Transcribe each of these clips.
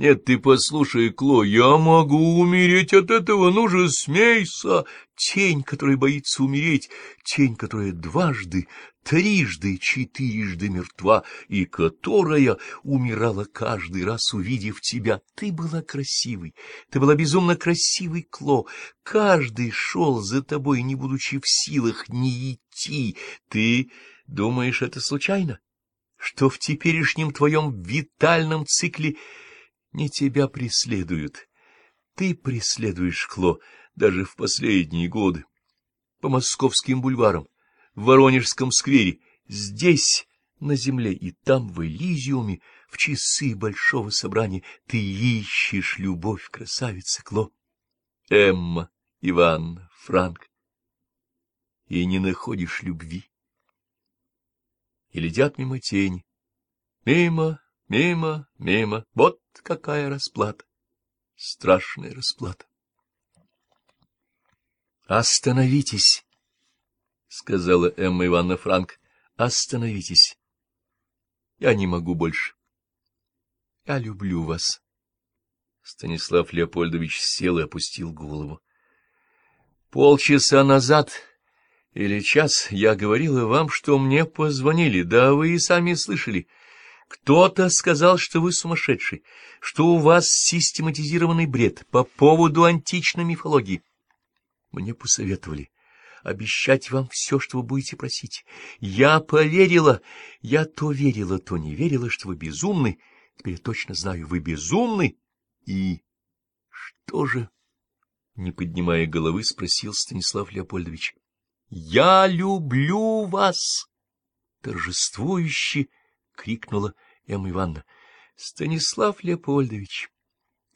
Нет, ты послушай, Кло, я могу умереть от этого, ну же, смейся! Тень, которая боится умереть, тень, которая дважды, трижды, четырежды мертва, и которая умирала каждый раз, увидев тебя. Ты была красивой, ты была безумно красивой, Кло. Каждый шел за тобой, не будучи в силах не идти. Ты думаешь, это случайно? Что в теперешнем твоем витальном цикле не тебя преследуют. Ты преследуешь, Кло, даже в последние годы. По московским бульварам, в Воронежском сквере, здесь, на земле, и там, в Элизиуме, в часы большого собрания, ты ищешь любовь, красавица Кло. Эмма, Иван, Франк. И не находишь любви. И летят мимо тени. Мимо, мимо, мимо. Вот какая расплата. Страшная расплата. «Остановитесь!» — сказала Эмма Ивановна Франк. «Остановитесь! Я не могу больше. Я люблю вас». Станислав Леопольдович сел и опустил голову. «Полчаса назад или час я говорила вам, что мне позвонили, да вы и сами слышали». Кто-то сказал, что вы сумасшедший, что у вас систематизированный бред по поводу античной мифологии. Мне посоветовали обещать вам все, что вы будете просить. Я поверила, я то верила, то не верила, что вы безумны. Теперь я точно знаю, вы безумны. И что же? Не поднимая головы, спросил Станислав Леопольдович. — Я люблю вас! Торжествующе крикнула Эмма Ивановна. — Станислав Леопольдович,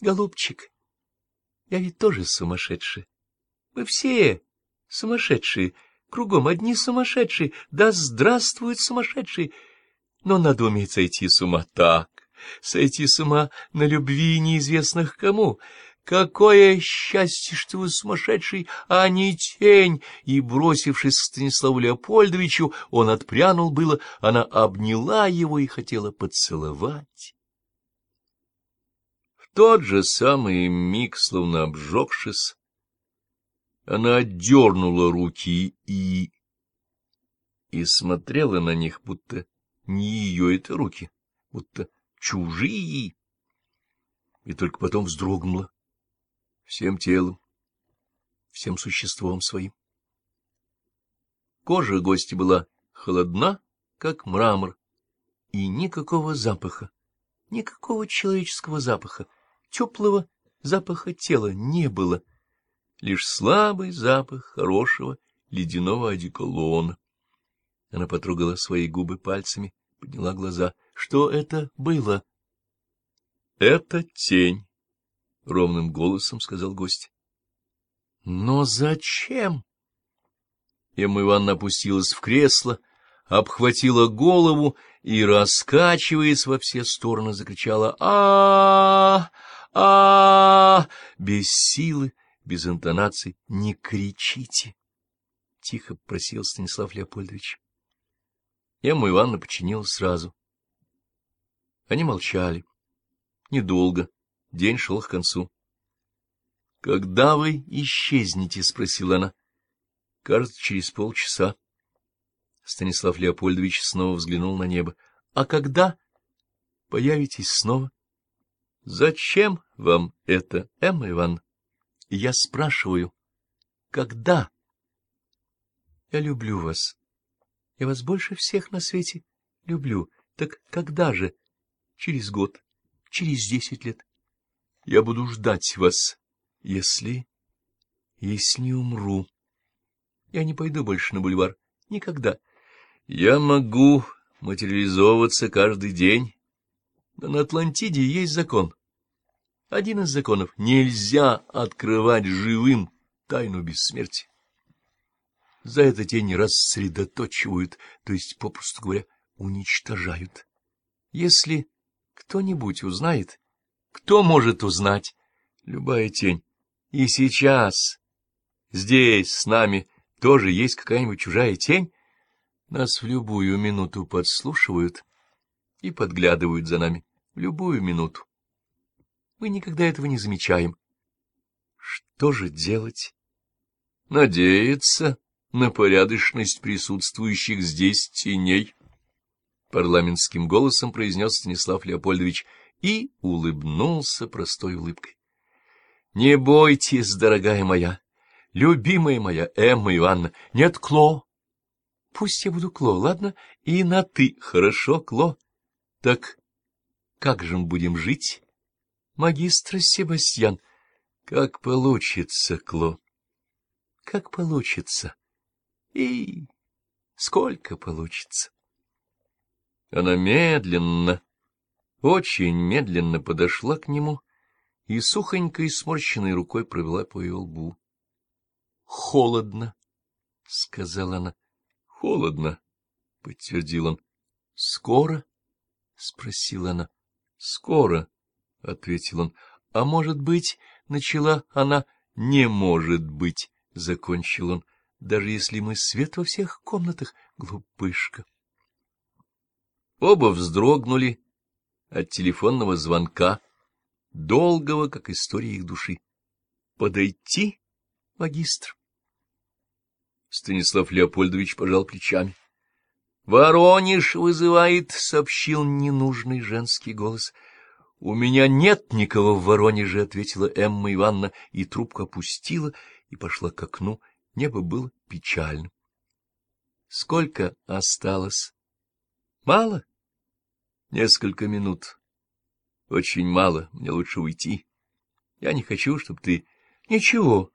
голубчик, я ведь тоже сумасшедшая. Мы все сумасшедшие, кругом одни сумасшедшие, да здравствуют сумасшедшие. Но надо уметь сойти с ума так, сойти с ума на любви неизвестных кому. Какое счастье, что вы сумасшедший, а не тень! И, бросившись к Станиславу Леопольдовичу, он отпрянул было, она обняла его и хотела поцеловать. В тот же самый миг, словно обжегшись, она отдернула руки и... и смотрела на них, будто не ее это руки, будто чужие, и только потом вздрогнула всем телом, всем существом своим. Кожа гостя была холодна, как мрамор, и никакого запаха, никакого человеческого запаха, теплого запаха тела не было, лишь слабый запах хорошего ледяного одеколона. Она потрогала свои губы пальцами, подняла глаза. Что это было? — Это тень, — ровным голосом сказал гость. — Но зачем? Эмма Ивановна опустилась в кресло, обхватила голову и, раскачиваясь во все стороны, закричала а а, без силы, без интонаций. — Не кричите! — тихо просил Станислав Леопольдович. Эмма Ивановна подчинилась сразу. Они молчали. Недолго. День шел к концу. — Когда вы исчезнете? — спросила она. — Кажется, через полчаса. Станислав Леопольдович снова взглянул на небо. — А когда появитесь снова? — Зачем вам это, Эмма Ивановна? — Я спрашиваю, когда? — Я люблю вас. Я вас больше всех на свете люблю. Так когда же? Через год, через десять лет. Я буду ждать вас, если... если не умру. Я не пойду больше на бульвар. Никогда. Я могу материализовываться каждый день, но на Атлантиде есть закон. Один из законов — нельзя открывать живым тайну бессмертия. За это тень рассредоточивают, то есть, попросту говоря, уничтожают. Если кто-нибудь узнает, кто может узнать? Любая тень. И сейчас, здесь, с нами, тоже есть какая-нибудь чужая тень? Нас в любую минуту подслушивают и подглядывают за нами. В любую минуту. Мы никогда этого не замечаем. Что же делать? Надеяться на порядочность присутствующих здесь теней, — парламентским голосом произнес Станислав Леопольдович и улыбнулся простой улыбкой. — Не бойтесь, дорогая моя, любимая моя Эмма Ивановна, нет, Кло. Пусть я буду Кло, ладно? И на «ты». Хорошо, Кло? Так как же мы будем жить? Магистр Себастьян, как получится, Кло. Как получится. И сколько получится. Она медленно, очень медленно подошла к нему и сухонькой сморщенной рукой провела по ее лбу. — Холодно, — сказала она. — Холодно, — подтвердил он. — Скоро? — спросила она. — Скоро, — ответил он. — А может быть, — начала она, — не может быть, — закончил он, — даже если мы свет во всех комнатах, глупышка. Оба вздрогнули от телефонного звонка, долгого, как история их души. — Подойти, магистр? Станислав Леопольдович пожал плечами. — Воронеж вызывает, — сообщил ненужный женский голос. — У меня нет никого в Воронеже, — ответила Эмма Ивановна, и трубку опустила и пошла к окну. Небо было печальным. — Сколько осталось? — Мало? — Несколько минут. — Очень мало, мне лучше уйти. Я не хочу, чтобы ты... — Ничего,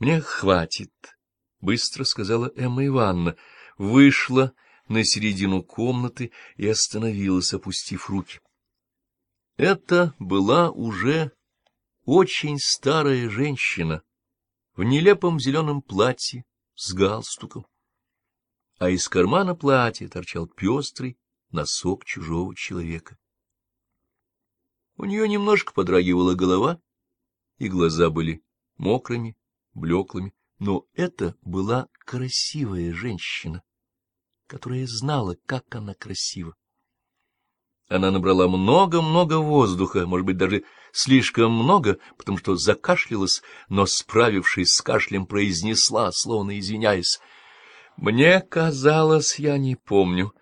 мне хватит, — быстро сказала Эмма Ивановна. Вышла на середину комнаты и остановилась, опустив руки. Это была уже очень старая женщина в нелепом зеленом платье с галстуком, а из кармана платья торчал пестрый носок чужого человека. У нее немножко подрагивала голова, и глаза были мокрыми, блеклыми, но это была красивая женщина которая знала, как она красива. Она набрала много-много воздуха, может быть, даже слишком много, потому что закашлялась, но, справившись с кашлем, произнесла, словно извиняясь. «Мне казалось, я не помню,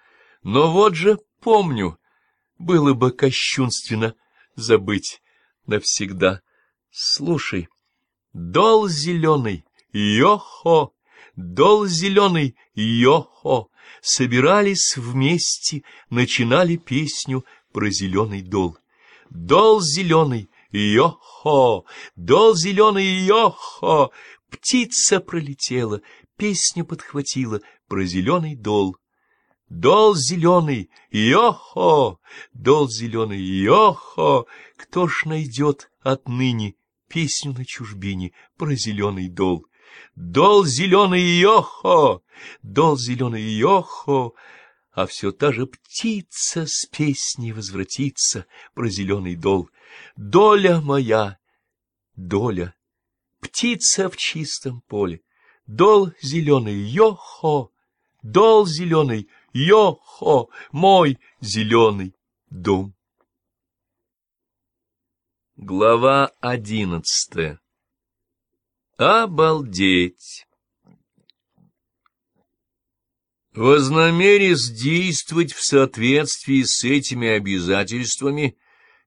но вот же помню. Было бы кощунственно забыть навсегда. Слушай, дол зеленый, йо-хо, дол зеленый, йо-хо, собирались вместе, начинали песню про зеленый дол. Дол зеленый, йо-хо, дол зеленый, йо-хо, птица пролетела, песню подхватила про зеленый дол. Дол зеленый, йо-хо, дол зеленый, йо-хо, кто ж найдет отныне песню на чужбине про зеленый дол? Дол зеленый йохо, дол зеленый йохо, а все та же птица с песней возвратится про зеленый дол. Доля моя, доля, птица в чистом поле, дол зеленый йохо, дол зеленый йохо, мой зеленый дом. Глава одиннадцатая Обалдеть! Вознамерясь действовать в соответствии с этими обязательствами,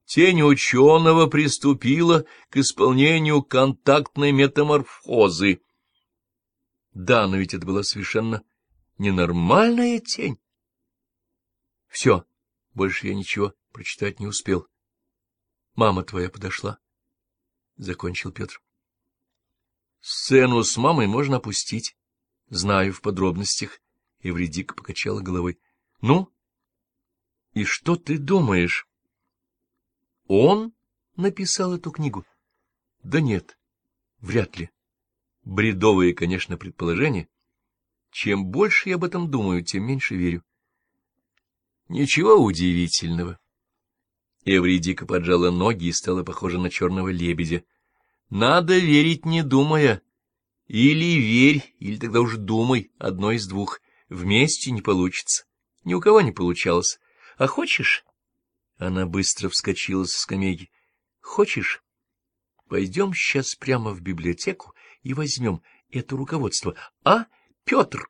тень ученого приступила к исполнению контактной метаморфозы. Да, но ведь это была совершенно ненормальная тень. Все, больше я ничего прочитать не успел. Мама твоя подошла, — закончил Петр. Сцену с мамой можно опустить. Знаю в подробностях. Эвредика покачала головой. — Ну? И что ты думаешь? — Он написал эту книгу? — Да нет, вряд ли. Бредовые, конечно, предположения. Чем больше я об этом думаю, тем меньше верю. Ничего удивительного. Эвредика поджала ноги и стала похожа на черного лебедя. Надо верить, не думая. Или верь, или тогда уж думай, одно из двух. Вместе не получится. Ни у кого не получалось. А хочешь? Она быстро вскочила со скамейки. Хочешь, пойдем сейчас прямо в библиотеку и возьмем это руководство. А, Петр?